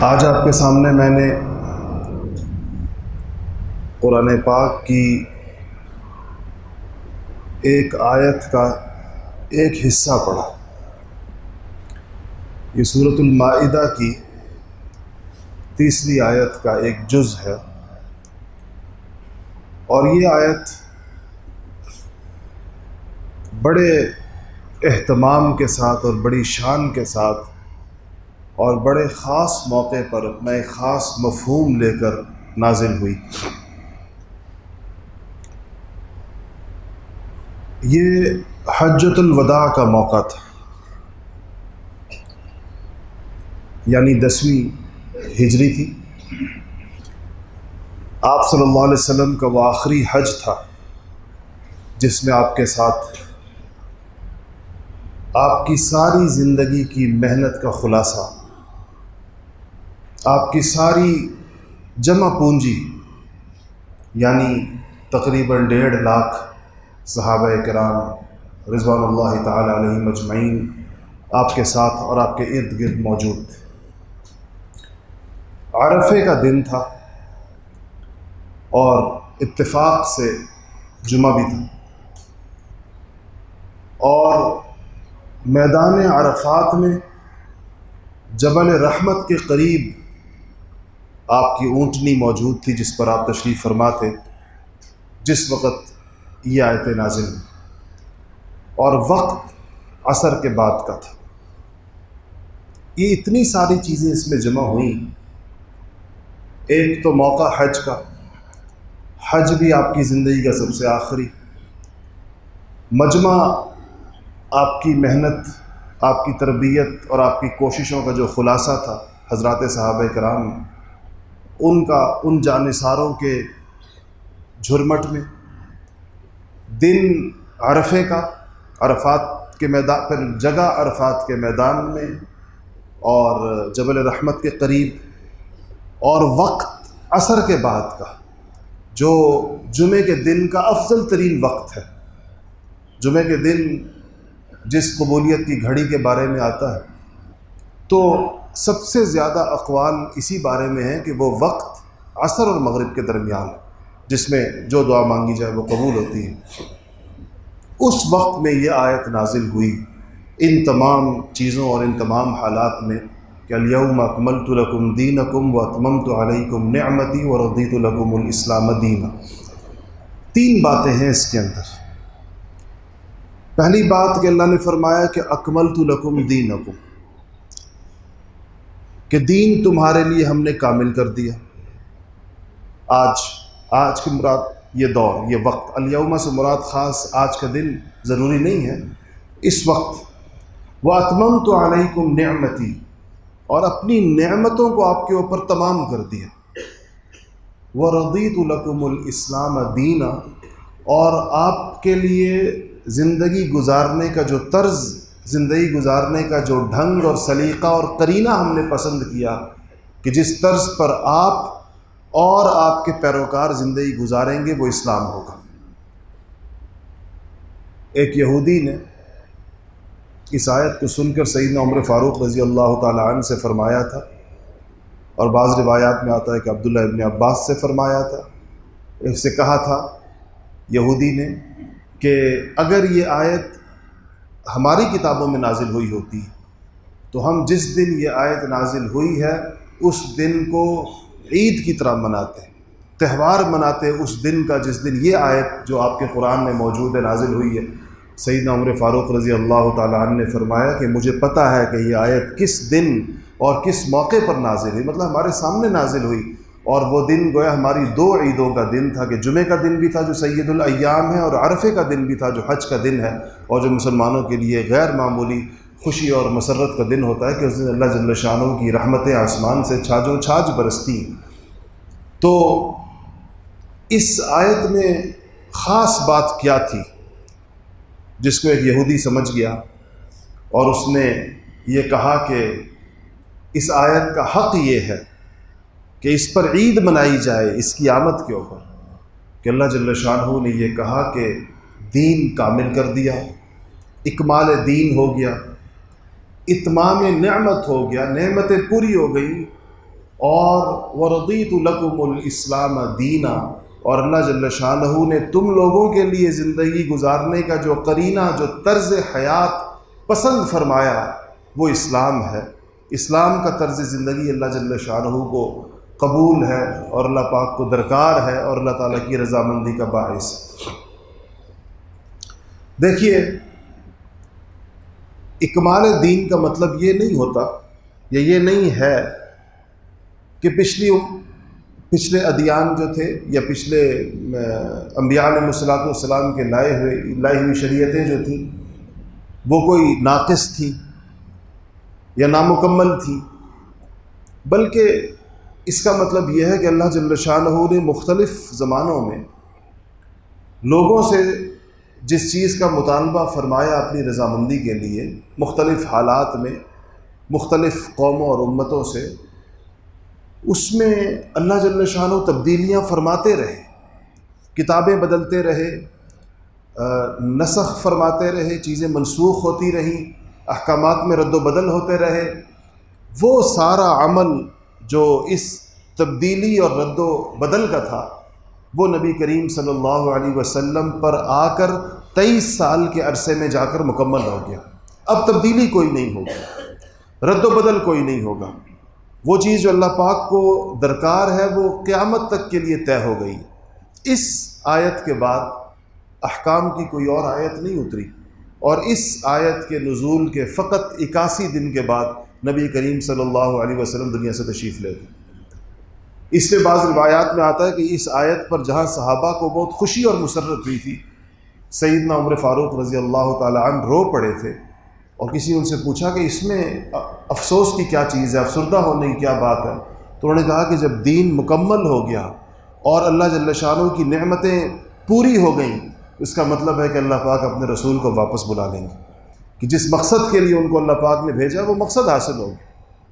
آج آپ کے سامنے میں نے قرآن پاک کی ایک آیت کا ایک حصہ پڑھا۔ یہ صورت المائدہ کی تیسری آیت کا ایک جز ہے۔ اور یہ آیت بڑے اہتمام کے ساتھ اور بڑی شان کے ساتھ اور بڑے خاص موقع پر اپنا ایک خاص مفہوم لے کر نازل ہوئی۔ یہ حجت الوداع کا موقع تھا۔ یعنی دسویں ہجری تھی۔ آپ صلی اللہ علیہ وسلم کا وہ آخری حج تھا جس میں آپ کے ساتھ آپ کی ساری زندگی کی محنت کا خلاصہ آپ کی ساری جمع پونجی یعنی تقریباً ڈیڑھ لاکھ صحابہ کرام رضوان اللہ تعالیٰ علیہ مجمعین آپ کے ساتھ اور آپ کے ارد گرد موجود تھے۔ عرفے کا دن تھا اور اتفاق سے جمعہ بھی تھا۔ اور میدان عرفات میں جبل رحمت کے قریب آپ کی اونٹنی موجود تھی جس پر آپ تشریف فرما تھے جس وقت یہ آیت نازل ہوئی۔ اور وقت عصر کے بعد کا تھا۔ یہ اتنی ساری چیزیں اس میں جمع ہوئیں۔ ایک تو موقع حج کا۔ حج بھی آپ کی زندگی کا سب سے آخری۔ مجمع آپ کی محنت، آپ کی تربیت اور آپ کی کوششوں کا جو خلاصہ تھا، حضرات صحابہ کرام ان کا، ان جانصاروں کے جھرمٹ میں۔ دن عرفے کا، عرفات کے میدان، پھر جگہ عرفات کے میدان میں، اور جبل رحمت کے قریب، اور وقت عصر کے بعد کا، جو جمعے کے دن کا افضل ترین وقت ہے۔ جمعے کے دن جس قبولیت کی گھڑی کے بارے میں آتا ہے۔ تو سب سے زیادہ اقوال اسی بارے میں ہیں کہ وہ وقت عصر اور مغرب کے درمیان جس میں جو دعا مانگی جائے وہ قبول ہوتی ہے۔ اس وقت میں یہ آیت نازل ہوئی، ان تمام چیزوں اور ان تمام حالات میں کہ الیوم اکملت لکم دینکم و اتممت علیکم نعمتی و رضیت لکم الاسلام دینہ تین باتیں ہیں اس کے اندر۔ پہلی بات کہ اللہ نے فرمایا کہ اکملت لکم دینکم۔ کہ دین تمہارے لیے ہم نے کامل کر دیا۔ آج آج کی مراد یہ دور، یہ وقت۔ الیومہ سے مراد خاص آج کا دن ضروری نہیں ہے۔ اس وقت وہ اتمم تو علیکم نعمتی، اور اپنی نعمتوں کو آپ کے اوپر تمام کر دیا۔ وہ ردیت القم الاسلام دینہ اور آپ کے لیے زندگی گزارنے کا جو طرز زندگی گزارنے کا جو ڈھنگ اور سلیقہ اور کرینہ ہم نے پسند کیا، کہ جس طرز پر آپ اور آپ کے پیروکار زندگی گزاریں گے، وہ اسلام ہوگا۔ ایک یہودی نے اس آیت کو سن کر سیدنا عمر فاروق رضی اللہ تعالیٰ عنہ سے فرمایا تھا، اور بعض روایات میں آتا ہے کہ عبداللہ ابن عباس سے فرمایا تھا۔ اس سے کہا تھا، یہودی نے کہ اگر یہ آیت ہماری کتابوں میں نازل ہوئی ہوتی تو ہم جس دن یہ آیت نازل ہوئی ہے، اس دن کو عید کی طرح مناتے تہوار مناتے اس دن کا جس دن یہ آیت جو آپ کے قرآن میں موجود ہے، نازل ہوئی ہے۔ سیدنا عمر فاروق رضی اللہ تعالیٰ عنہ نے فرمایا کہ مجھے پتہ ہے کہ یہ آیت کس دن اور کس موقع پر نازل ہوئی۔ مطلب ہمارے سامنے نازل ہوئی۔ اور وہ دن گویا ہماری دو عیدوں کا دن تھا کہ جمعہ کا دن بھی تھا جو سید الایام ہے اور عرفے کا دن بھی تھا جو حج کا دن ہے اور جو مسلمانوں کے لیے غیر معمولی خوشی اور مسرت کا دن ہوتا ہے کہ اس دن اللہ جل شانوں کی رحمتیں آسمان سے چھاجو چھاج برستی۔ تو اس آیت میں خاص بات کیا تھی جس کو ایک یہودی سمجھ گیا اور اس نے یہ کہا کہ اس آیت کا حق یہ ہے کہ اس پر عید منائی جائے اس کی آمد کے اوپر۔ کہ اللہ جل شاہ نے یہ کہا کہ دین کامل کر دیا، اکمال دین ہو گیا، اتمام نعمت ہو گیا، نعمتیں پوری ہو گئی اور وردیت القم الاسلام دینا۔ اور اللہ جل شاہ نے تم لوگوں کے لیے زندگی گزارنے کا جو قرینہ، جو طرز حیات پسند فرمایا، وہ اسلام ہے۔ اسلام کا طرز زندگی اللہ جل شاہ کو قبول ہے اور اللہ پاک کو درکار ہے اور اللہ تعالیٰ کی رضامندی کا باعث دیکھیے، اکمال دین کا مطلب یہ نہیں ہوتا یا یہ نہیں ہے کہ پچھلی پچھلے ادیان جو تھے یا پچھلے انبیاء علیہ الصلاۃ والسلام کے لائے ہوئے، لائی ہوئی شریعتیں جو تھیں، وہ کوئی ناقص تھیں یا نامکمل تھیں بلکہ اس کا مطلب یہ ہے کہ اللہ جل شاہ نے مختلف زمانوں میں لوگوں سے جس چیز کا مطالبہ فرمایا اپنی رضامندی کے لیے، مختلف حالات میں، مختلف قوموں اور امتوں سے، اس میں اللہ جل شاہ تبدیلیاں فرماتے رہے، کتابیں بدلتے رہے نسخ فرماتے رہے، چیزیں منسوخ ہوتی رہیں، احکامات میں رد و بدل ہوتے رہے، وہ سارا عمل جو اس تبدیلی اور رد و بدل کا تھا، وہ نبی کریم صلی اللہ علیہ وسلم پر آ کر تیئیس سال کے عرصے میں جا کر مکمل ہو گیا۔ اب تبدیلی کوئی نہیں ہوگی رد و بدل کوئی نہیں ہوگا۔ وہ چیز جو اللہ پاک کو درکار ہے، وہ قیامت تک کے لیے طے ہو گئی۔ اس آیت کے بعد احکام کی کوئی اور آیت نہیں اتری۔ اور اس آیت کے نزول کے فقط اکاسی دن کے بعد نبی کریم صلی اللہ علیہ وسلم دنیا سے تشریف لے گئے۔ اس لیے بعض روایات میں آتا ہے کہ اس آیت پر جہاں صحابہ کو بہت خوشی اور مسرت ہوئی تھی، سیدنا عمر فاروق رضی اللہ تعالیٰ عنہ رو پڑے تھے اور کسی ان سے پوچھا کہ اس میں افسوس کی کیا چیز ہے، افسردہ ہونے کی کیا بات ہے؟ تو انہوں نے کہا کہ جب دین مکمل ہو گیا اور اللہ جل شاہ کی نعمتیں پوری ہو گئیں، اس کا مطلب ہے کہ اللہ پاک اپنے رسول کو واپس بلا لیں گے۔ کہ جس مقصد کے لیے ان کو اللہ پاک نے بھیجا وہ مقصد حاصل ہوگا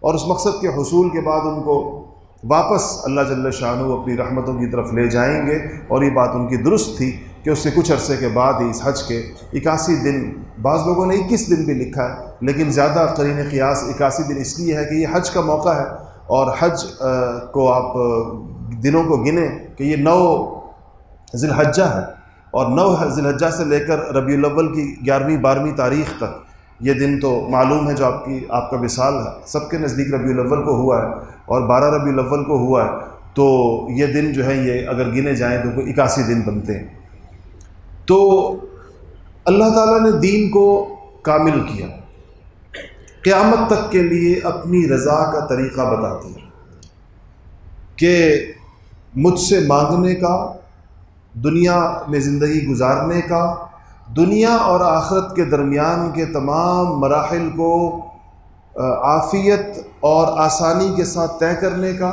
اور اس مقصد کے حصول کے بعد ان کو واپس اللہ جل شاہ اپنی رحمتوں کی طرف لے جائیں گے۔ اور یہ بات ان کی درست تھی کہ اس سے کچھ عرصے کے بعد ہی اس حج کے اکاسی دن، بعض لوگوں نے اکیس دن بھی لکھا ہے، لیکن زیادہ قرین قیاس اکاسی دن اس لیے ہے کہ یہ حج کا موقع ہے۔ اور حج کو آپ دنوں کو گنیں کہ یہ نو ذی الحجہ ہے۔ اور نو ذی سے لے کر ربیع الاول کی گیارہویں، بارہویں تاریخ تک یہ دن تو معلوم ہے جو آپ کی، آپ کا وصال ہے۔ سب کے نزدیک ربیع الاول کو ہوا ہے اور بارہ ربیع الاول کو ہوا ہے۔ تو یہ دن جو ہے یہ اگر گنے جائیں تو کوئی اکاسی دن بنتے ہیں۔ تو اللہ تعالیٰ نے دین کو کامل کیا۔ قیامت تک کے لیے اپنی رضا کا طریقہ بتاتی ہے کہ مجھ سے مانگنے کا دنیا میں زندگی گزارنے کا، دنیا اور آخرت کے درمیان کے تمام مراحل کو عافیت اور آسانی کے ساتھ طے کرنے کا،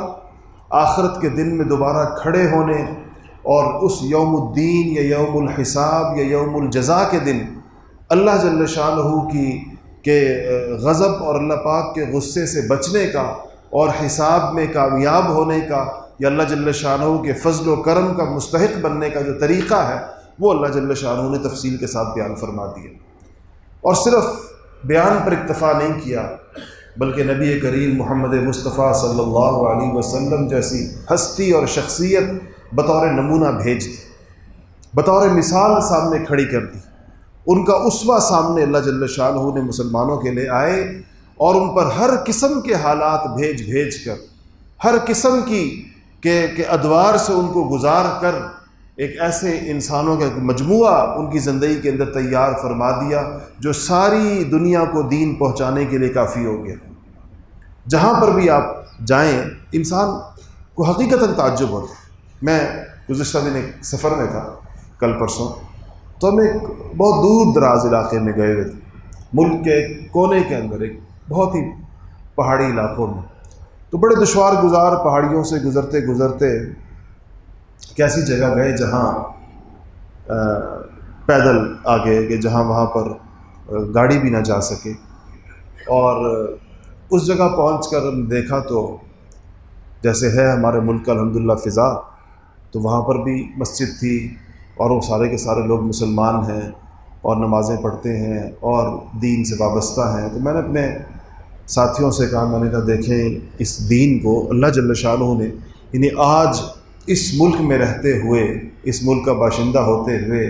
آخرت کے دن میں دوبارہ کھڑے ہونے اور اس یوم الدین یا یوم الحساب یا یوم الجزا کے دن اللہ جل شاہ کی، کے غضب اور اللہ پاک کے غصے سے بچنے کا اور حساب میں کامیاب ہونے کا یا اللہ جل شاہ کے فضل و کرم کا مستحق بننے کا جو طریقہ ہے، وہ اللہ جل شاہ نے تفصیل کے ساتھ بیان فرما دیا۔ اور صرف بیان پر اکتفا نہیں کیا، بلکہ نبی کریم محمد مصطفیٰ صلی اللہ علیہ وسلم جیسی ہستی اور شخصیت بطور نمونہ بھیج دی، بطور مثال سامنے کھڑی کر دی۔ ان کا اسوا سامنے اللہ جل شاہ نے مسلمانوں کے لیے آئے اور ان پر ہر قسم کے حالات بھیج بھیج کر، ہر قسم کی کہ ادوار سے ان کو گزار کر ایک ایسے انسانوں کا مجموعہ ان کی زندگی کے اندر تیار فرما دیا جو ساری دنیا کو دین پہنچانے کے لیے کافی ہو گیا۔ جہاں پر بھی آپ جائیں، انسان کو حقیقت تعجب ہوتا میں گزشتہ دن ایک سفر میں تھا، کل پرسوں، تو ہم ایک بہت دور دراز علاقے میں گئے ہوئے تھے۔ ملک کے کونے کے اندر، ایک بہت ہی پہاڑی علاقوں میں۔ تو بڑے دشوار گزار پہاڑیوں سے گزرتے گزرتے کیسی جگہ گئے جہاں پیدل آگے کہ جہاں وہاں پر گاڑی بھی نہ جا سکے؟ اور اس جگہ پہنچ کر دیکھا تو جیسے ہے ہمارے ملک کا الحمد للہ فضا، تو وہاں پر بھی مسجد تھی اور وہ سارے کے سارے لوگ مسلمان ہیں اور نمازیں پڑھتے ہیں اور دین سے وابستہ ہیں۔ تو میں نے اپنے ساتھیوں سے کہا میں نے کہا دیکھیں اس دین کو اللہ جل شاہ نے یعنی آج اس ملک میں رہتے ہوئے، اس ملک کا باشندہ ہوتے ہوئے،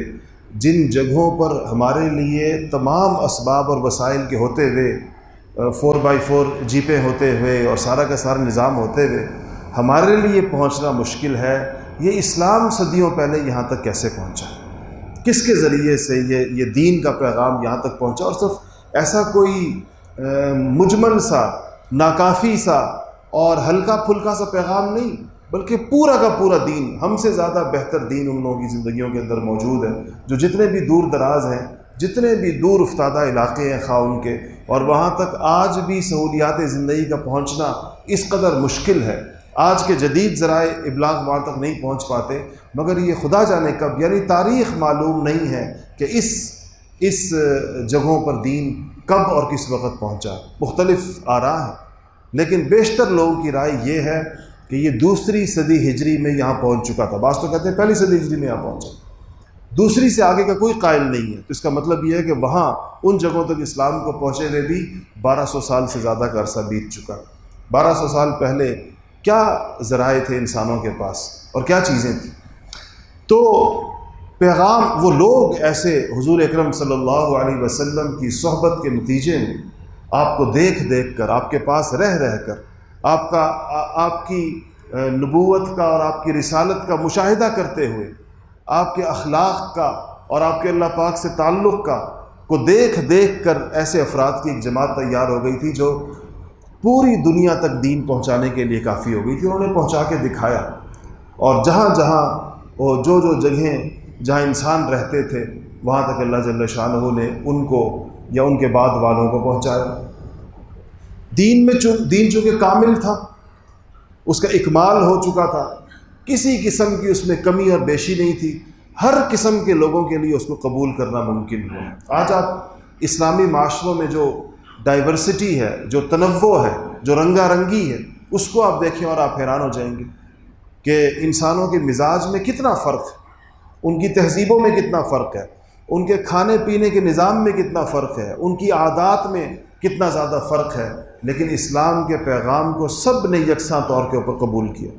جن جگہوں پر ہمارے لیے تمام اسباب اور وسائل کے ہوتے ہوئے، فور بائی فور جیپیں ہوتے ہوئے اور سارا کا سارا نظام ہوتے ہوئے ہمارے لیے پہنچنا مشکل ہے، یہ اسلام صدیوں پہلے یہاں تک کیسے پہنچا؟ کس کے ذریعے سے یہ یہ دین کا پیغام یہاں تک پہنچا؟ اور صرف ایسا کوئی مجمل سا، ناکافی سا اور ہلکا پھلکا سا پیغام نہیں، بلکہ پورا کا پورا دین، ہم سے زیادہ بہتر دین ان لوگوں کی زندگیوں کے اندر موجود ہے، جو جتنے بھی دور دراز ہیں، جتنے بھی دور افتادہ علاقے ہیں خواہ ان کے، اور وہاں تک آج بھی سہولیات زندگی کا پہنچنا اس قدر مشکل ہے۔ آج کے جدید ذرائع ابلاغ وہاں تک نہیں پہنچ پاتے، مگر یہ خدا جانے کب یعنی تاریخ معلوم نہیں ہے کہ اس اس جگہوں پر دین کب اور کس وقت پہنچا؟ مختلف آ رہا ہے لیکن بیشتر لوگوں کی رائے یہ ہے کہ یہ دوسری صدی ہجری میں یہاں پہنچ چکا تھا۔ بعض تو کہتے ہیں پہلی صدی ہجری میں یہاں پہنچا۔ دوسری سے آگے کا کوئی قائل نہیں ہے۔ تو اس کا مطلب یہ ہے کہ وہاں ان جگہوں تک اسلام کو پہنچے ہوئے بھی بارہ سو سال سے زیادہ کا عرصہ بیت چکا۔ بارہ سو سال پہلے کیا ذرائع تھے انسانوں کے پاس اور کیا چیزیں تھیں؟ تو پیغام، وہ لوگ ایسے حضور اکرم صلی اللہ علیہ وسلم کی صحبت کے نتیجے میں آپ کو دیکھ دیکھ کر، آپ کے پاس رہ رہ کر، آپ کا، آپ کی نبوت کا اور آپ کی رسالت کا مشاہدہ کرتے ہوئے، آپ کے اخلاق کا اور آپ کے اللہ پاک سے تعلق کا کو دیکھ دیکھ کر ایسے افراد کی ایک جماعت تیار ہو گئی تھی جو پوری دنیا تک دین پہنچانے کے لیے کافی ہو گئی تھی، انہوں نے پہنچا کے دکھایا۔ اور جہاں جہاں جو جو جگہیں جہاں انسان رہتے تھے، وہاں تک اللہ جل شاہ نے ان کو یا ان کے بعد والوں کو پہنچایا۔ دین میں چون، دین چونکہ کامل تھا، اس کا اکمال ہو چکا تھا، کسی قسم کی اس میں کمی اور بیشی نہیں تھی۔ ہر قسم کے لوگوں کے لیے اس کو قبول کرنا ممکن ہو آج آپ اسلامی معاشروں میں جو ڈائیورسٹی ہے، جو تنوع ہے، جو رنگا رنگی ہے، اس کو آپ دیکھیں اور آپ حیران ہو جائیں گے کہ انسانوں کے مزاج میں کتنا فرق ہے۔ ان کی تہذیبوں میں کتنا فرق ہے؟ ان کے کھانے پینے کے نظام میں کتنا فرق ہے؟ ان کی عادات میں کتنا زیادہ فرق ہے؟ لیکن اسلام کے پیغام کو سب نے یکساں طور کے اوپر قبول کیا۔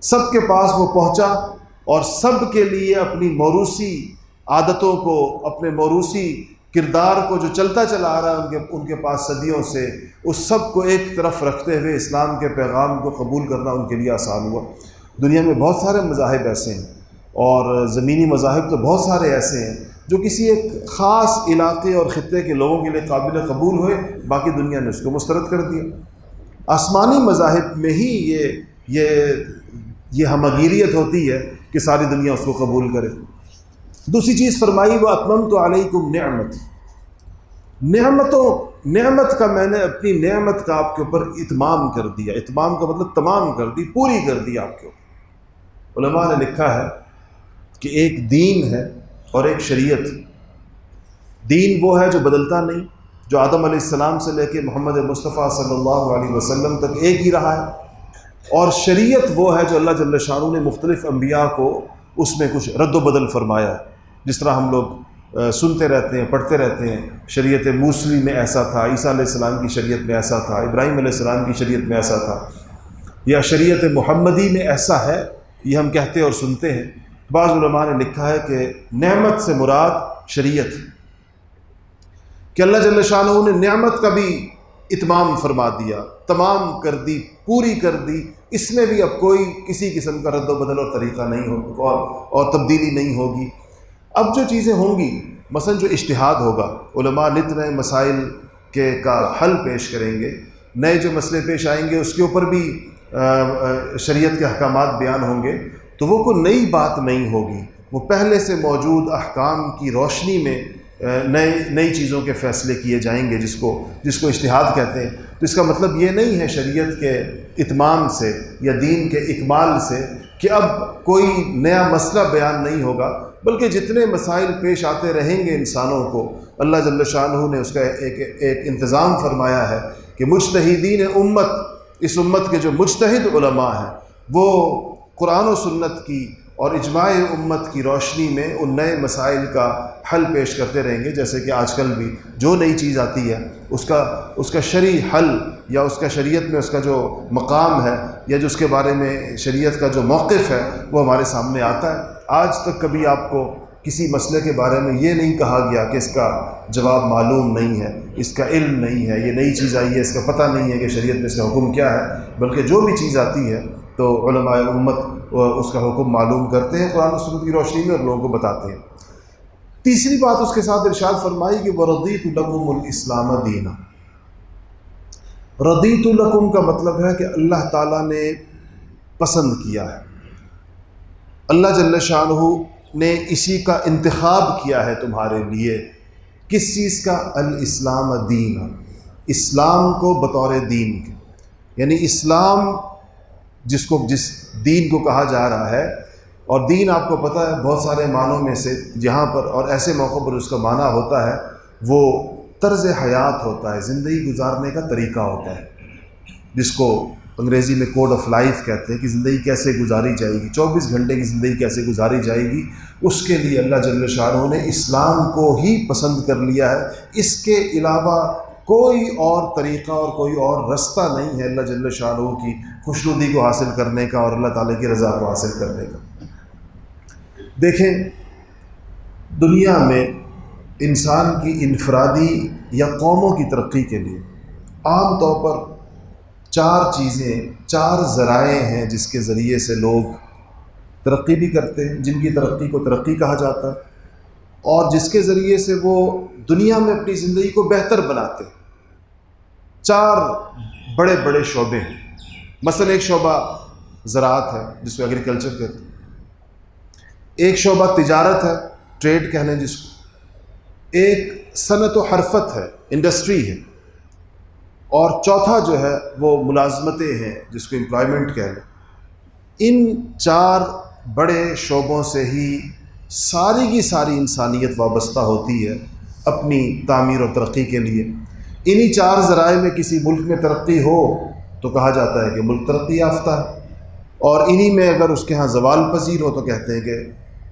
سب کے پاس وہ پہنچا اور سب کے لیے اپنی موروثی عادتوں کو، اپنے موروثی کردار کو جو چلتا چلا آ رہا ہے ان کے ان کے پاس صدیوں سے، اس سب کو ایک طرف رکھتے ہوئے اسلام کے پیغام کو قبول کرنا ان کے لیے آسان ہوا۔ دنیا میں بہت سارے مذاہب ایسے ہیں۔ اور زمینی مذاہب تو بہت سارے ایسے ہیں جو کسی ایک خاص علاقے اور خطے کے لوگوں کے لیے قابل قبول ہوئے، باقی دنیا نے اس کو مسترد کر دیا۔ آسمانی مذاہب میں ہی یہ یہ یہ ہمگیریت ہوتی ہے کہ ساری دنیا اس کو قبول کرے۔ دوسری چیز فرمائی وہ اطمن تو علیکم نعمت نعمتوں، نعمت کا میں نے اپنی نعمت کا آپ کے اوپر اتمام کر دیا۔ اتمام کا مطلب تمام کر دی، پوری کر دی آپ کے اوپر۔ علماء نے لکھا ہے کہ ایک دین ہے اور ایک شریعت۔ دین وہ ہے جو بدلتا نہیں، جو آدم علیہ السلام سے لے کے محمد مصطفیٰ صلی اللہ علیہ وسلم تک ایک ہی رہا ہے۔ اور شریعت وہ ہے جو اللہ جل شاہ نے مختلف انبیاء کو اس میں کچھ رد و بدل فرمایا ہے۔ جس طرح ہم لوگ سنتے رہتے ہیں، پڑھتے رہتے ہیں، شریعت موسلی میں ایسا تھا، عیسیٰ علیہ السلام کی شریعت میں ایسا تھا، ابراہیم علیہ السلام کی شریعت میں ایسا تھا۔ یا شریعت محمدی میں ایسا ہے، یہ ہم کہتے اور سنتے ہیں۔ بعض علماء نے لکھا ہے کہ نعمت سے مراد شریعت کہ اللہ جل شاہ نے نعمت کا بھی اتمام فرما دیا، تمام کر دی، پوری کر دی۔ اس میں بھی اب کوئی کسی قسم کا رد و بدل اور طریقہ نہیں ہو اور اور تبدیلی نہیں ہوگی۔ اب جو چیزیں ہوں گی، مثلا جو اشتہاد ہوگا، علماء نت نئے مسائل کے کا حل پیش کریں گے۔ نئے جو مسئلے پیش آئیں گے، اس کے اوپر بھی شریعت کے احکامات بیان ہوں گے۔ تو وہ کوئی نئی بات نہیں ہوگی۔ وہ پہلے سے موجود احکام کی روشنی میں نئے، نئی چیزوں کے فیصلے کیے جائیں گے جس کو جس کو اشتہاد کہتے ہیں۔ تو اس کا مطلب یہ نہیں ہے شریعت کے اتمام سے یا دین کے اکمال سے کہ اب کوئی نیا مسئلہ بیان نہیں ہوگا، بلکہ جتنے مسائل پیش آتے رہیں گے انسانوں کو، اللہ جل شاہ نے اس کا ایک ایک انتظام فرمایا ہے کہ مجتہدین امت، اس امت کے جو مجتہد علماء ہیں، وہ قرآن و سنت کی اور اجماع امت کی روشنی میں ان نئے مسائل کا حل پیش کرتے رہیں گے، جیسے کہ آج کل بھی جو نئی چیز آتی ہے، اس کا اس کا شرعی حل یا اس کا شریعت میں اس کا جو مقام ہے یا جو اس کے بارے میں شریعت کا جو موقف ہے، وہ ہمارے سامنے آتا ہے۔ آج تک کبھی آپ کو کسی مسئلے کے بارے میں یہ نہیں کہا گیا کہ اس کا جواب معلوم نہیں ہے، اس کا علم نہیں ہے، یہ نئی چیز آئی ہے، اس کا پتہ نہیں ہے کہ شریعت میں اس کا حکم کیا ہے۔ بلکہ جو بھی چیز آتی ہے تو علماء امت اس کا حکم معلوم کرتے ہیں، قرآن سرت کی روشنی میں اور لوگوں کو بتاتے ہیں۔ تیسری بات اس کے ساتھ ارشاد فرمائی کہ وہ ردیت القم الاسلام دینا ردیت القم کا مطلب ہے کہ اللہ تعالیٰ نے پسند کیا ہے۔ اللہ جل شاہ نے اسی کا انتخاب کیا ہے تمہارے لیے۔ کس چیز کا؟ الاسلام دین اسلام کو بطور دین کے۔ یعنی اسلام جس کو جس دین کو کہا جا رہا ہے اور دین آپ کو پتہ ہے بہت سارے معنوں میں سے جہاں پر اور ایسے موقع پر اس کا معنی ہوتا ہے، وہ طرز حیات ہوتا ہے، زندگی گزارنے کا طریقہ ہوتا ہے۔ جس کو انگریزی میں کوڈ آف لائف کہتے ہیں کہ زندگی کیسے گزاری جائے گی، چوبیس گھنٹے کی زندگی کیسے گزاری جائے گی، اس کے لیے اللہ جل شاہ نے اسلام کو ہی پسند کر لیا ہے۔ اس کے علاوہ کوئی اور طریقہ اور کوئی اور رستہ نہیں ہے اللہ جل شاہ کی خوشنودی کو حاصل کرنے کا اور اللہ تعالیٰ کی رضا کو حاصل کرنے کا۔ دیکھیں، دنیا میں انسان کی انفرادی یا قوموں کی ترقی کے لیے عام طور پر چار چیزیں، چار ذرائع ہیں جس کے ذریعے سے لوگ ترقی بھی کرتے ہیں، جن کی ترقی کو ترقی کہا جاتا ہے۔ اور جس کے ذریعے سے وہ دنیا میں اپنی زندگی کو بہتر بناتے چار بڑے بڑے شعبے ہیں۔ مثلا ایک شعبہ زراعت ہے، جس کو ایگریکلچر کہتے ہیں۔ ایک شعبہ تجارت ہے ٹریڈ کہہ لیں جس کو۔ ایک صنعت و حرفت ہے انڈسٹری ہے۔ اور چوتھا جو ہے، وہ ملازمتیں ہیں، جس کو امپلائمنٹ کہہ لیں ان چار بڑے شعبوں سے ہی ساری کی ساری انسانیت وابستہ ہوتی ہے اپنی تعمیر و ترقی کے لیے۔ انہی چار ذرائع میں کسی ملک میں ترقی ہو تو کہا جاتا ہے کہ ملک ترقی یافتہ ہے۔ اور انہی میں اگر اس کے ہاں زوال پذیر ہو تو کہتے ہیں کہ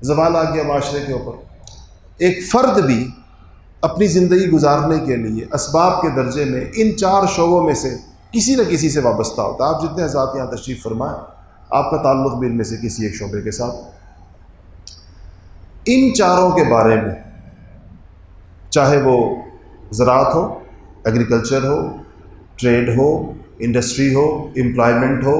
زوال آ گیا معاشرے کے اوپر۔ ایک فرد بھی اپنی زندگی گزارنے کے لیے اسباب کے درجے میں ان چار شعبوں میں سے کسی نہ کسی سے وابستہ ہوتا ہے۔ آپ جتنے حضرات یہاں تشریف فرمائیں، آپ کا تعلق بھی ان میں سے کسی ایک شعبے کے ساتھ۔ ان چاروں کے بارے میں، چاہے وہ زراعت ہو ایگریکلچر ہو ٹریڈ ہو انڈسٹری ہو امپلائمنٹ ہو،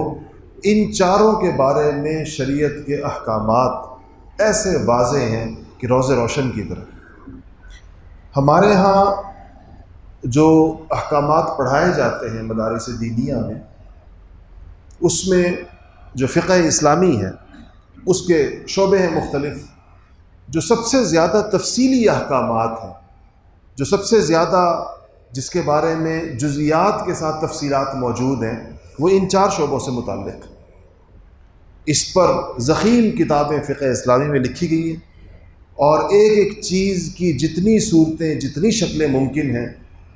ان چاروں کے بارے میں شریعت کے احکامات ایسے واضح ہیں کہ روز روشن کی طرح۔ ہمارے ہاں جو احکامات پڑھائے جاتے ہیں مدارس دینیا میں، اس میں جو فقہ اسلامی ہے، اس کے شعبے ہیں مختلف جو سب سے زیادہ تفصیلی احکامات ہیں، جو سب سے زیادہ جس کے بارے میں جزیات کے ساتھ تفصیلات موجود ہیں، وہ ان چار شعبوں سے متعلق۔ اس پر ذخیم کتابیں فقہ اسلامی میں لکھی گئی ہیں اور ایک ایک چیز کی جتنی صورتیں، جتنی شکلیں ممکن ہیں،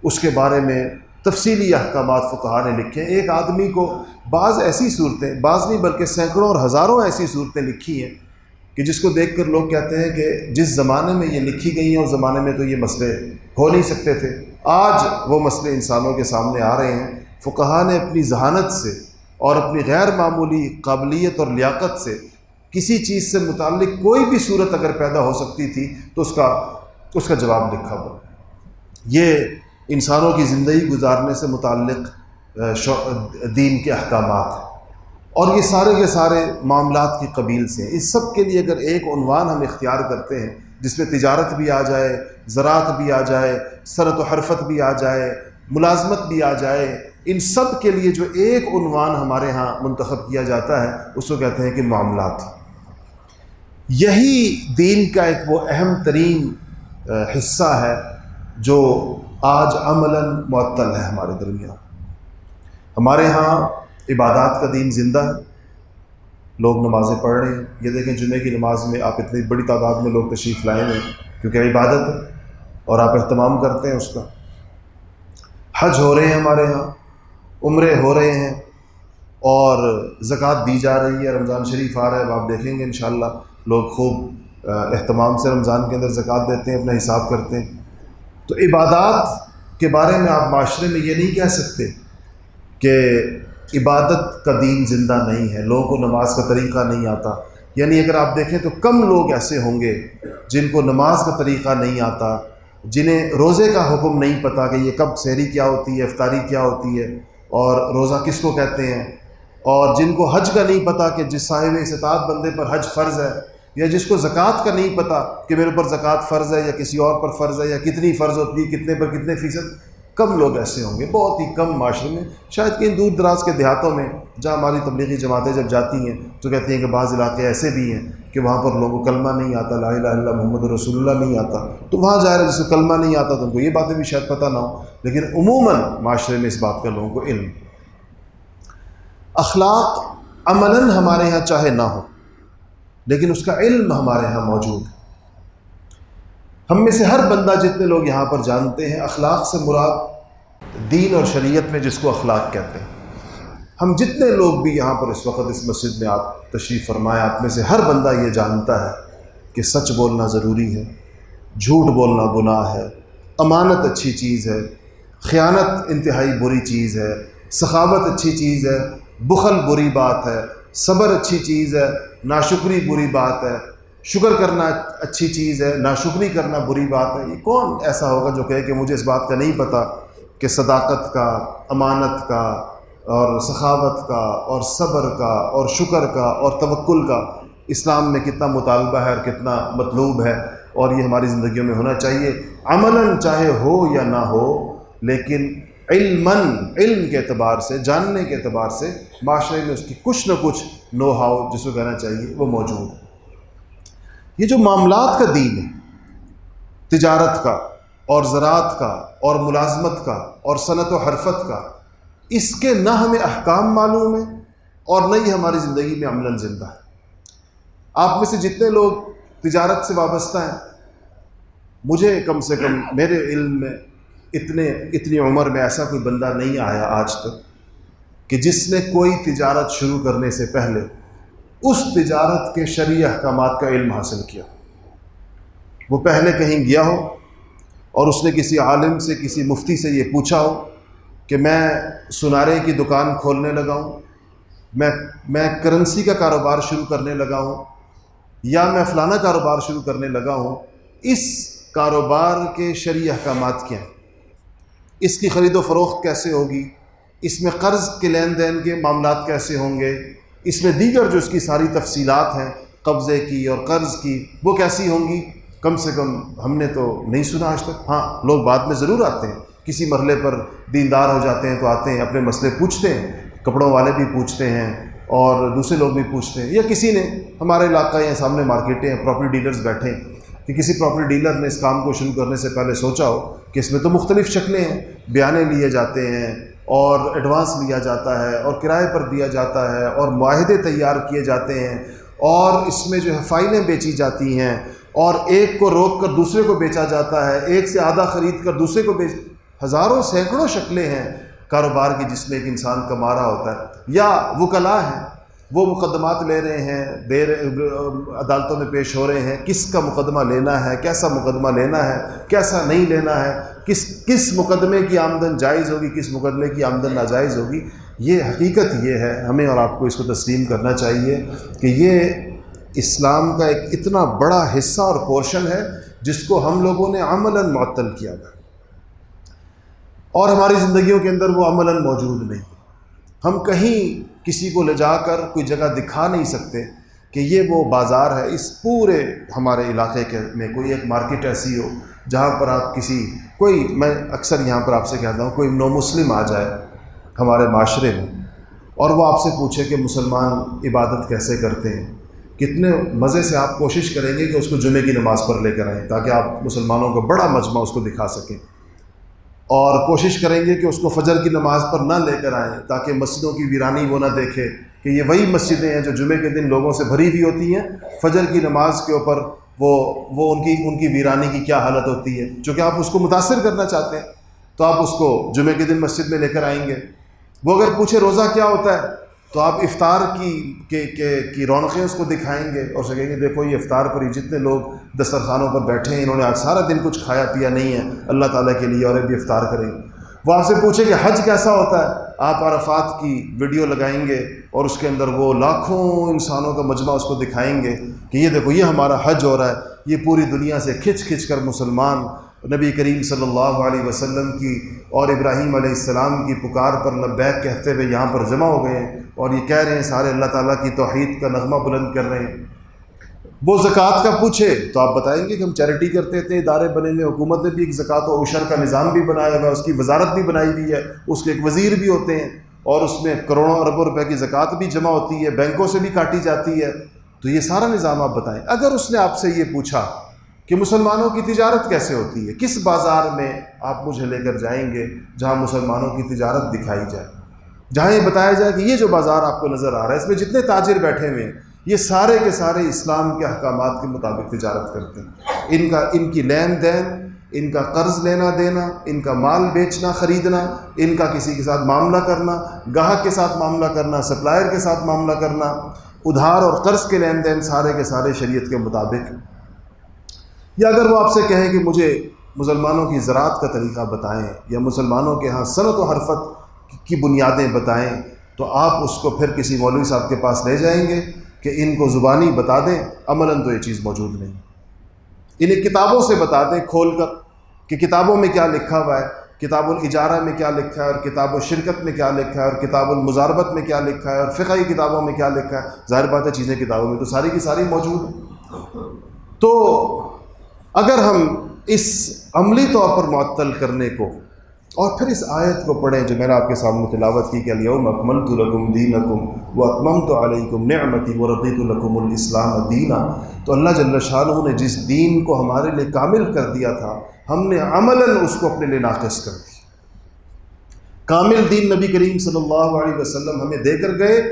اس کے بارے میں تفصیلی احکامات فقہ نے لکھے ہیں۔ ایک آدمی کو بعض ایسی صورتیں، بعض نہیں بلکہ سینکڑوں اور ہزاروں ایسی صورتیں لکھی ہیں کہ جس کو دیکھ کر لوگ کہتے ہیں کہ جس زمانے میں یہ لکھی گئی ہیں اس زمانے میں تو یہ مسئلے ہو نہیں سکتے تھے، آج وہ مسئلے انسانوں کے سامنے آ رہے ہیں۔ فقہ نے اپنی ذہانت سے اور اپنی غیر معمولی قابلیت اور لیاقت سے کسی چیز سے متعلق کوئی بھی صورت اگر پیدا ہو سکتی تھی تو اس کا اس کا جواب لکھا ہوا۔ یہ انسانوں کی زندگی گزارنے سے متعلق دین کے احکامات۔ ہیں اور یہ سارے کے سارے معاملات کی قبیل سے ہیں۔ اس سب کے لیے اگر ایک عنوان ہم اختیار کرتے ہیں، جس میں تجارت بھی آ جائے، زراعت بھی آ جائے صنعت و حرفت بھی آ جائے، ملازمت بھی آ جائے، ان سب کے لیے جو ایک عنوان ہمارے ہاں منتخب کیا جاتا ہے، اس کو کہتے ہیں کہ معاملات۔ یہی دین کا ایک وہ اہم ترین حصہ ہے جو آج عملاً معطل ہے ہمارے درمیان۔ ہمارے ہاں عبادات کا دین زندہ ہے۔ لوگ نمازیں پڑھ رہے ہیں۔ یہ دیکھیں جمعہ کی نماز میں آپ اتنی بڑی تعداد میں لوگ تشریف لائے ہیں، کیونکہ عبادت ہے اور آپ اہتمام کرتے ہیں اس کا۔ حج ہو رہے ہیں ہمارے ہاں عمرے ہو رہے ہیں اور زکوٰۃ دی جا رہی ہے، رمضان شریف آ رہا ہے، اب آپ دیکھیں گے انشاءاللہ۔ لوگ خوب اہتمام سے رمضان کے اندر زکوٰۃ دیتے ہیں، اپنا حساب کرتے ہیں۔ تو عبادات کے بارے میں آپ معاشرے میں یہ نہیں کہہ سکتے کہ عبادت کا دین زندہ نہیں ہے، لوگوں کو نماز کا طریقہ نہیں آتا۔ یعنی اگر آپ دیکھیں تو کم لوگ ایسے ہوں گے جن کو نماز کا طریقہ نہیں آتا، جنہیں روزے کا حکم نہیں پتہ کہ یہ کب سحری کیا ہوتی ہے، افطاری کیا ہوتی ہے، اور روزہ کس کو کہتے ہیں۔ اور جن کو حج کا نہیں پتہ کہ جس صاحب استطاعت بندے پر حج فرض ہے، یا جس کو زکوٰۃ کا نہیں پتہ کہ میرے اوپر زکوٰۃ فرض ہے یا کسی اور پر فرض ہے، یا کتنی فرض ہوتی ہے، کتنے پر کتنے فیصد کم لوگ ایسے ہوں گے، بہت ہی کم معاشرے میں۔ شاید کہیں دور دراز کے دیہاتوں میں جہاں ہماری تبلیغی جماعتیں جب جاتی ہیں، تو کہتی ہیں کہ بعض علاقے ایسے بھی ہیں کہ وہاں پر لوگوں کو کلمہ نہیں آتا، لا الہ الا محمد رسول اللہ نہیں آتا۔ تو وہاں جا رہے جس کو کلمہ نہیں آتا، تو ان کو یہ باتیں بھی شاید پتہ نہ ہو لیکن عموماً معاشرے میں اس بات کا لوگوں کو علم۔ اخلاق عملاً ہمارے یہاں چاہے نہ ہو، لیکن اس کا علم ہمارے یہاں موجود ہے۔ ہم میں سے ہر بندہ جتنے لوگ یہاں پر جانتے ہیں، اخلاق سے مراد دین اور شریعت میں جس کو اخلاق کہتے ہیں۔ ہم جتنے لوگ بھی یہاں پر اس وقت اس مسجد میں آپ تشریف فرمائے، آپ میں سے ہر بندہ یہ جانتا ہے کہ سچ بولنا ضروری ہے، جھوٹ بولنا گناہ ہے، امانت اچھی چیز ہے، خیانت انتہائی بری چیز ہے، سخاوت اچھی چیز ہے، بخل بری بات ہے، صبر اچھی چیز ہے، ناشکری بری بات ہے۔ شکر کرنا اچھی چیز ہے، ناشکری کرنا بری بات ہے، یہ کون ایسا ہوگا جو کہے کہ مجھے اس بات کا نہیں پتہ کہ صداقت کا، امانت کا اور سخاوت کا اور صبر کا اور شکر کا اور توکل کا اسلام میں کتنا مطالبہ ہے اور کتنا مطلوب ہے اور یہ ہماری زندگیوں میں ہونا چاہیے۔ عملاً چاہے ہو یا نہ ہو، لیکن علماً، علم کے اعتبار سے، جاننے کے اعتبار سے معاشرے میں اس کی کچھ نہ کچھ نو ہاؤ جس کو کہنا چاہیے وہ موجود ہے۔ یہ جو معاملات کا دین ہے، تجارت کا اور زراعت کا اور ملازمت کا اور صنعت و حرفت کا، اس کے نہ ہمیں احکام معلوم ہیں اور نہ ہی ہماری زندگی میں عملاً زندہ ہے آپ میں سے جتنے لوگ تجارت سے وابستہ ہیں، مجھے کم سے کم میرے علم میں اتنے، اتنی عمر میں ایسا کوئی بندہ نہیں آیا آج تک کہ جس نے کوئی تجارت شروع کرنے سے پہلے اس تجارت کے شرعی احکامات کا علم حاصل کیا۔ وہ پہلے کہیں گیا ہو اور اس نے کسی عالم سے، کسی مفتی سے یہ پوچھا ہو کہ میں سنارے کی دکان کھولنے لگا ہوں، میں میں کرنسی کا کاروبار شروع کرنے لگا ہوں یا میں فلانا کاروبار شروع کرنے لگا ہوں، اس کاروبار کے شرعی احکامات کیا ہیں؟ اس کی خرید و فروخت کیسے ہوگی؟ اس میں قرض کے لین دین کے معاملات کیسے ہوں گے؟ اس میں دیگر جو اس کی ساری تفصیلات ہیں، قبضے کی اور قرض کی، وہ کیسی ہوں گی؟ کم سے کم ہم نے تو نہیں سنا آج تک۔ ہاں لوگ بعد میں ضرور آتے ہیں۔ کسی مرحلے پر دیندار ہو جاتے ہیں تو آتے ہیں، اپنے مسئلے پوچھتے ہیں، کپڑوں والے بھی پوچھتے ہیں اور دوسرے لوگ بھی پوچھتے ہیں۔ یا کسی نے ہمارے علاقہ یا سامنے مارکیٹیں ہیں پراپرٹی ڈیلرز بیٹھے ہیں کہ کسی پراپرٹی ڈیلر نے اس کام کو شروع کرنے سے پہلے سوچا ہو کہ اس میں تو مختلف شکلیں ہیں۔ بیانے لیے جاتے ہیں اور ایڈوانس لیا جاتا ہے اور کرائے پر دیا جاتا ہے اور معاہدے تیار کیے جاتے ہیں اور اس میں جو ہے فائلیں بیچی جاتی ہیں اور ایک کو روک کر دوسرے کو بیچا جاتا ہے، ایک سے آدھا خرید کر دوسرے کو بیچ، ہزاروں، سینکڑوں شکلیں ہیں کاروبار کی جس میں ایک انسان کما رہا ہوتا ہے، یا وکلا ہیں۔ وہ مقدمات لے رہے ہیں، دے رہے، عدالتوں میں پیش ہو رہے ہیں، کس کا مقدمہ لینا ہے، کیسا مقدمہ لینا ہے، کیسا نہیں لینا ہے، کس کس مقدمے کی آمدن جائز ہوگی، کس مقدمے کی آمدن ناجائز ہوگی، یہ حقیقت یہ ہے، ہمیں اور آپ کو اس کو تسلیم کرنا چاہیے کہ یہ اسلام کا ایک اتنا بڑا حصہ اور پورشن ہے جس کو ہم لوگوں نے عملاً معطل کیا گیا اور ہماری زندگیوں کے اندر وہ عملاً موجود نہیں۔ ہم کہیں کسی کو لے جا کر کوئی جگہ دکھا نہیں سکتے کہ یہ وہ بازار ہے، اس پورے ہمارے علاقے کے میں کوئی ایک مارکیٹ ایسی ہو جہاں پر آپ کسی، کوئی، میں اکثر یہاں پر آپ سے کہتا ہوں، کوئی نو مسلم آ جائے ہمارے معاشرے میں اور وہ آپ سے پوچھے کہ مسلمان عبادت کیسے کرتے ہیں؟ کتنے مزے سے آپ کوشش کریں گے کہ اس کو جمعے کی نماز پر لے کر آئیں تاکہ آپ مسلمانوں کو بڑا مجمع اس کو دکھا سکیں۔ اور کوشش کریں گے کہ اس کو فجر کی نماز پر نہ لے کر آئیں تاکہ مسجدوں کی ویرانی وہ نہ دیکھے کہ یہ وہی مسجدیں ہیں جو جمعے کے دن لوگوں سے بھری ہوئی ہوتی ہیں۔ فجر کی نماز کے اوپر وہ وہ ان کی ان کی ویرانی کی کیا حالت ہوتی ہے۔ چونکہ آپ اس کو متاثر کرنا چاہتے ہیں تو آپ اس کو جمعے کے دن مسجد میں لے کر آئیں گے۔ وہ اگر پوچھے روزہ کیا ہوتا ہے؟ تو آپ افطار کی کی رونقیں اس کو دکھائیں گے اور کہیں گے، دیکھو یہ افطار پر ہی جتنے لوگ دسترخوانوں پر بیٹھے ہیں، انہوں نے آج سارا دن کچھ کھایا پیا نہیں ہے، اللہ تعالیٰ کے لیے اور ابھی افطار کریں گے۔ وہ آپ سے پوچھیں کہ حج کیسا ہوتا ہے؟ آپ عرفات کی ویڈیو لگائیں گے اور اس کے اندر وہ لاکھوں انسانوں کا مجمع اس کو دکھائیں گے کہ یہ دیکھو، یہ ہمارا حج ہو رہا ہے۔ یہ پوری دنیا سے کھچ کھچ کر مسلمان نبی کریم صلی اللہ علیہ وسلم کی اور ابراہیم علیہ السلام کی پکار پر لبیک کہتے ہوئے یہاں پر جمع ہو گئے ہیں اور یہ کہہ رہے ہیں سارے اللہ تعالیٰ کی توحید کا نغمہ بلند کر رہے ہیں۔ وہ زکوٰۃ کا پوچھے، تو آپ بتائیں گے کہ ہم چیریٹی کرتے تھے، ادارے بنے ہوئے، حکومت نے بھی ایک زکوٰۃ و عشر کا نظام بھی بنایا ہوا ہے، اس کی وزارت بھی بنائی ہوئی ہے، اس کے ایک وزیر بھی ہوتے ہیں اور اس میں کروڑوں اربوں روپے کی زکوٰۃ بھی جمع ہوتی ہے، بینکوں سے بھی کاٹی جاتی ہے۔ تو یہ سارا نظام آپ بتائیں۔ اگر اس نے آپ سے یہ پوچھا کہ مسلمانوں کی تجارت کیسے ہوتی ہے، کس بازار میں آپ مجھے لے کر جائیں گے جہاں مسلمانوں کی تجارت دکھائی جائے؟ جہاں یہ بتایا جائے کہ یہ جو بازار آپ کو نظر آ رہا ہے، اس میں جتنے تاجر بیٹھے ہوئے ہیں، یہ سارے کے سارے اسلام کے احکامات کے مطابق تجارت کرتے ہیں۔ ان کا، ان کی لین دین، ان کا قرض لینا دینا، ان کا مال بیچنا، خریدنا، ان کا کسی کے ساتھ معاملہ کرنا، گاہک کے ساتھ معاملہ کرنا، سپلائر کے ساتھ معاملہ کرنا۔ ادھار اور قرض کے لین دین سارے کے سارے شریعت کے مطابق یا اگر وہ آپ سے کہیں کہ مجھے مسلمانوں کی زراعت کا طریقہ بتائیں یا مسلمانوں کے ہاں صنعت و حرفت کی بنیادیں بتائیں، تو آپ اس کو پھر کسی مولوی صاحب کے پاس لے جائیں گے کہ ان کو زبانی بتا دیں، عملاً تو یہ چیز موجود نہیں۔ انہیں کتابوں سے بتا دیں کھول کر کہ کتابوں میں کیا لکھا ہوا ہے۔ کتاب الاجارہ میں کیا لکھا ہے اور کتاب و شرکت میں کیا لکھا ہے اور کتاب المزاربت میں کیا لکھا ہے اور فقہی کتابوں میں کیا لکھا ہے؟ ظاہر بات ہے چیزیں کتابوں میں تو ساری کی ساری موجود ہیں۔ تو اگر ہم اس عملی طور پر معطل کرنے کو اور پھر اس آیت کو پڑھیں جو میں نے آپ کے سامنے تلاوت کی کہ اليوم اکمل تو لکم دین اکم و اکمم تو علیکم نعمتی و رقیۃ الکم الاسلام دینا۔ تو اللہ جل شاہ نے جس دین کو ہمارے لیے کامل کر دیا تھا، ہم نے عملاً اس کو اپنے لیے ناقص کر دیا۔ کامل دین نبی کریم صلی اللہ علیہ وسلم ہمیں دے کر گئے۔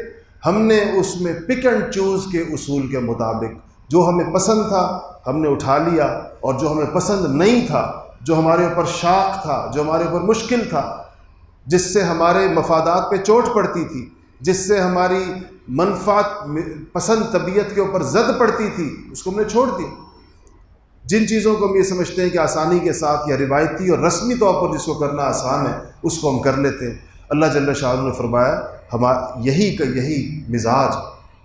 ہم نے اس میں پک اینڈ چوز کے اصول کے مطابق جو ہمیں پسند تھا، ہم نے اٹھا لیا اور جو ہمیں پسند نہیں تھا جو ہمارے اوپر شاق تھا، جو ہمارے اوپر مشکل تھا، جس سے ہمارے مفادات پہ چوٹ پڑتی تھی، جس سے ہماری منفات پسند طبیعت کے اوپر زد پڑتی تھی، اس کو ہم نے چھوڑ دی جن چیزوں کو ہم یہ سمجھتے ہیں کہ آسانی کے ساتھ یا روایتی اور رسمی طور پر جس کو کرنا آسان ہے، اس کو ہم کر لیتے ہیں۔ اللہ جل شاہ نے فرمایا ہم یہی کا یہی مزاج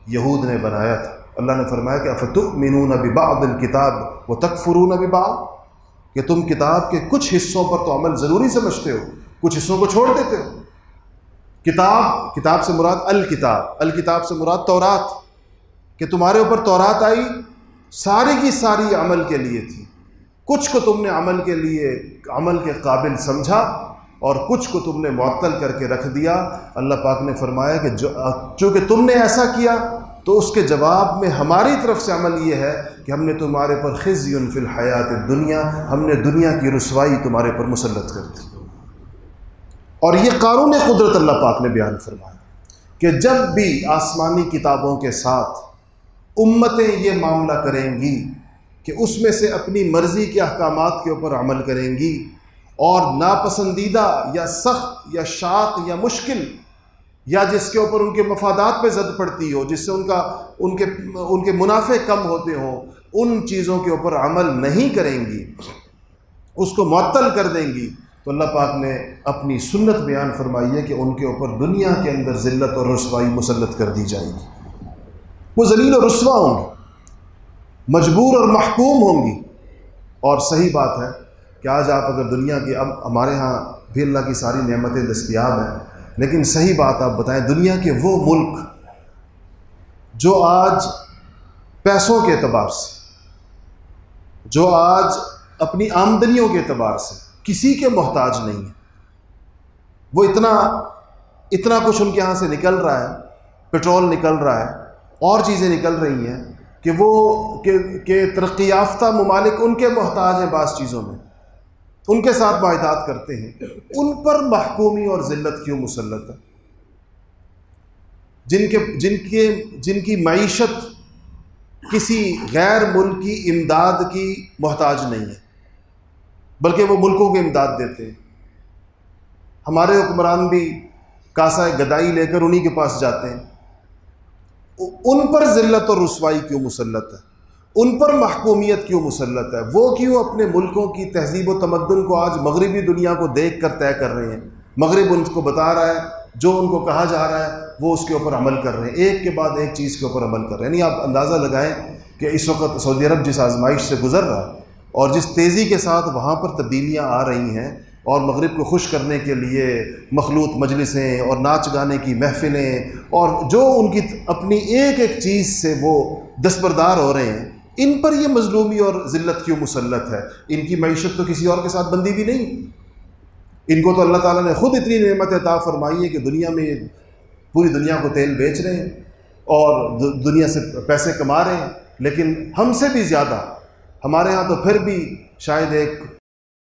یہود نے بنایا تھا۔ اللہ نے فرمایا کہ افتو مینون ابی بعد الکتاب و تکفرون ابی بعد کہ تم کتاب کے کچھ حصوں پر تو عمل ضروری سمجھتے ہو، کچھ حصوں کو چھوڑ دیتے ہو۔ کتاب کتاب سے مراد الکتاب الکتاب سے مراد تورات، کہ تمہارے اوپر تورات آئی، ساری کی ساری عمل کے لیے تھی۔ کچھ کو تم نے عمل کے لیے، عمل کے قابل سمجھا، اور کچھ کو تم نے معطل کر کے رکھ دیا۔ اللہ پاک نے فرمایا کہ جو، چونکہ تم نے ایسا کیا تو اس کے جواب میں ہماری طرف سے عمل یہ ہے کہ ہم نے تمہارے پر خزی فی الحیات دنیا ہم نے دنیا کی رسوائی تمہارے پر مسلط کر دی۔ اور یہ قانون قدرت اللہ پاک نے بیان فرمایا کہ جب بھی آسمانی کتابوں کے ساتھ امتیں یہ معاملہ کریں گی کہ اس میں سے اپنی مرضی کے احکامات کے اوپر عمل کریں گی اور ناپسندیدہ یا سخت یا شاق یا مشکل یا جس کے اوپر ان کے مفادات پہ زد پڑتی ہو، جس سے ان کا، ان کے ان کے منافع کم ہوتے ہوں، ان چیزوں کے اوپر عمل نہیں کریں گی، اس کو معطل کر دیں گی، تو اللہ پاک نے اپنی سنت بیان فرمائی ہے کہ ان کے اوپر دنیا کے اندر ذلت اور رسوائی مسلط کر دی جائے گی۔ وہ ذلیل و رسوا ہوں گی مجبور اور محکوم ہوں گی۔ اور صحیح بات ہے کہ آج آپ اگر دنیا کی اب ہمارے ہاں بھی اللہ کی ساری نعمتیں دستیاب ہیں لیکن صحیح بات آپ بتائیں، دنیا کے وہ ملک جو آج پیسوں کے اعتبار سے، جو آج اپنی آمدنیوں کے اعتبار سے کسی کے محتاج نہیں ہے، وہ اتنا اتنا کچھ ان کے یہاں سے نکل رہا ہے، پٹرول نکل رہا ہے، اور چیزیں نکل رہی ہیں کہ وہ کہ ترقی یافتہ ممالک ان کے محتاج ہیں بعض چیزوں میں۔ ان کے ساتھ معاہدات کرتے ہیں، ان پر محکومی اور ذلت کیوں مسلط ہے؟ جن کے جن کے، جن کی معیشت کسی غیر ملکی امداد کی محتاج نہیں ہے، بلکہ وہ ملکوں کے امداد دیتے ہیں۔ ہمارے حکمران بھی کاسا گدائی لے کر انہی کے پاس جاتے ہیں۔ ان پر ذلت اور رسوائی کیوں مسلط ہے؟ ان پر محکومیت کیوں مسلط ہے؟ وہ کیوں اپنے ملکوں کی تہذیب و تمدن کو آج مغربی دنیا کو دیکھ کر طے کر رہے ہیں؟ مغرب ان کو بتا رہا ہے، جو ان کو کہا جا رہا ہے، وہ اس کے اوپر عمل کر رہے ہیں۔ ایک کے بعد ایک چیز کے اوپر عمل کر رہے ہیں۔ یعنی آپ اندازہ لگائیں کہ اس وقت سعودی عرب جس آزمائش سے گزر رہا ہے اور جس تیزی کے ساتھ وہاں پر تبدیلیاں آ رہی ہیں اور مغرب کو خوش کرنے کے لیے مخلوط مجلسیں اور ناچ گانے کی محفلیں اور جو ان کی اپنی ایک ایک چیز سے وہ دستبردار ہو رہے ہیں ان پر یہ مظلومی اور ذلت کیوں مسلط ہے؟ ان کی معیشت تو کسی اور کے ساتھ بندی بھی نہیں۔ ان کو تو اللہ تعالیٰ نے خود اتنی نعمت عطا فرمائی ہے کہ دنیا میں پوری دنیا کو تیل بیچ رہے ہیں اور دنیا سے پیسے کما رہے ہیں، لیکن ہم سے بھی زیادہ، ہمارے ہاں تو پھر بھی شاید ایک